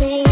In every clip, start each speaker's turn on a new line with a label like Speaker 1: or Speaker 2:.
Speaker 1: Share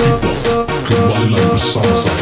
Speaker 2: Goodbye like the summer.